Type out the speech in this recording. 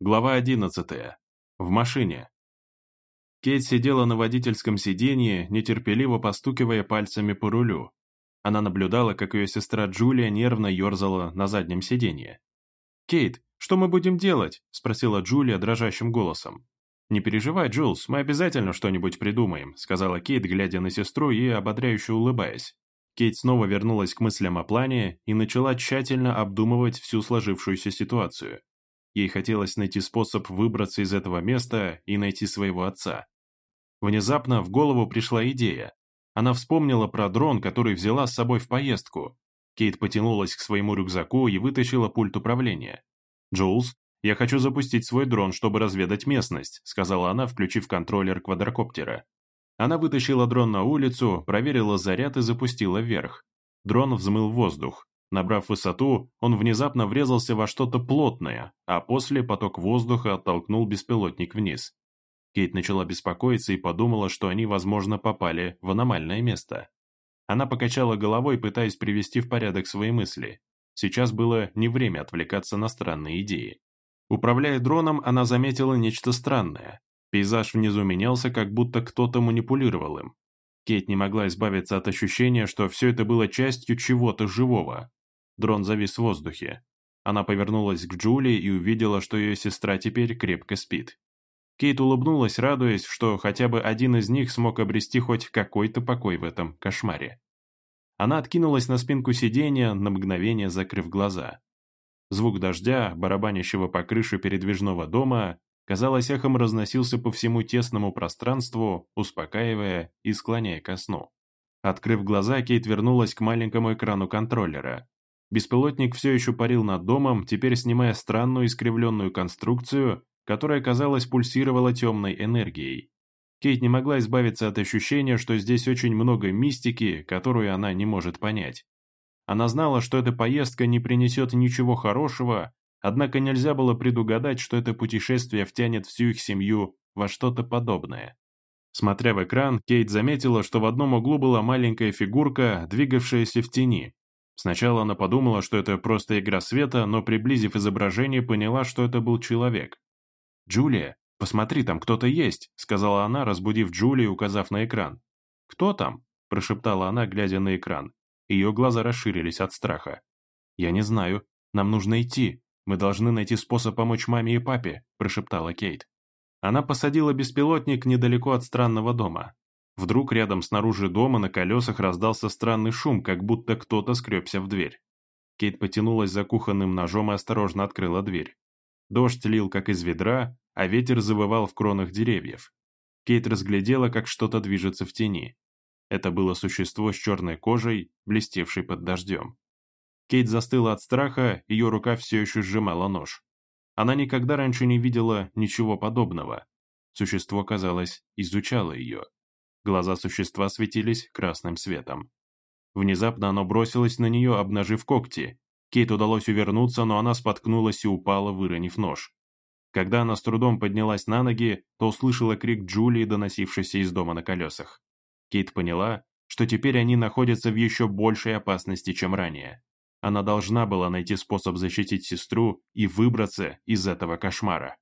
Глава 11. В машине. Кейт сидела на водительском сиденье, нетерпеливо постукивая пальцами по рулю. Она наблюдала, как ее сестра Джулия нервно ерзала на заднем сиденье. «Кейт, что мы будем делать?» – спросила Джулия дрожащим голосом. «Не переживай, Джулс, мы обязательно что-нибудь придумаем», – сказала Кейт, глядя на сестру и ободряюще улыбаясь. Кейт снова вернулась к мыслям о плане и начала тщательно обдумывать всю сложившуюся ситуацию. Ей хотелось найти способ выбраться из этого места и найти своего отца. Внезапно в голову пришла идея. Она вспомнила про дрон, который взяла с собой в поездку. Кейт потянулась к своему рюкзаку и вытащила пульт управления. «Джулс, я хочу запустить свой дрон, чтобы разведать местность», сказала она, включив контроллер квадрокоптера. Она вытащила дрон на улицу, проверила заряд и запустила вверх. Дрон взмыл воздух. Набрав высоту, он внезапно врезался во что-то плотное, а после поток воздуха оттолкнул беспилотник вниз. Кейт начала беспокоиться и подумала, что они, возможно, попали в аномальное место. Она покачала головой, пытаясь привести в порядок свои мысли. Сейчас было не время отвлекаться на странные идеи. Управляя дроном, она заметила нечто странное. Пейзаж внизу менялся, как будто кто-то манипулировал им. Кейт не могла избавиться от ощущения, что все это было частью чего-то живого. Дрон завис в воздухе. Она повернулась к Джулии и увидела, что ее сестра теперь крепко спит. Кейт улыбнулась, радуясь, что хотя бы один из них смог обрести хоть какой-то покой в этом кошмаре. Она откинулась на спинку сиденья, на мгновение закрыв глаза. Звук дождя, барабанящего по крыше передвижного дома, казалось, эхом разносился по всему тесному пространству, успокаивая и склоняя ко сну. Открыв глаза, Кейт вернулась к маленькому экрану контроллера. Беспилотник все еще парил над домом, теперь снимая странную искривленную конструкцию, которая, казалось, пульсировала темной энергией. Кейт не могла избавиться от ощущения, что здесь очень много мистики, которую она не может понять. Она знала, что эта поездка не принесет ничего хорошего, однако нельзя было предугадать, что это путешествие втянет всю их семью во что-то подобное. Смотря в экран, Кейт заметила, что в одном углу была маленькая фигурка, двигавшаяся в тени. Сначала она подумала, что это просто игра света, но приблизив изображение, поняла, что это был человек. «Джулия, посмотри, там кто-то есть», — сказала она, разбудив Джулию, указав на экран. «Кто там?» — прошептала она, глядя на экран. Ее глаза расширились от страха. «Я не знаю. Нам нужно идти. Мы должны найти способ помочь маме и папе», — прошептала Кейт. Она посадила беспилотник недалеко от странного дома. Вдруг рядом снаружи дома на колесах раздался странный шум, как будто кто-то скребся в дверь. Кейт потянулась за кухонным ножом и осторожно открыла дверь. Дождь лил как из ведра, а ветер завывал в кронах деревьев. Кейт разглядела, как что-то движется в тени. Это было существо с черной кожей, блестевшей под дождем. Кейт застыла от страха, ее рука все еще сжимала нож. Она никогда раньше не видела ничего подобного. Существо, казалось, изучало ее. Глаза существа светились красным светом. Внезапно оно бросилось на нее, обнажив когти. Кейт удалось увернуться, но она споткнулась и упала, выронив нож. Когда она с трудом поднялась на ноги, то услышала крик Джулии, доносившийся из дома на колесах. Кейт поняла, что теперь они находятся в еще большей опасности, чем ранее. Она должна была найти способ защитить сестру и выбраться из этого кошмара.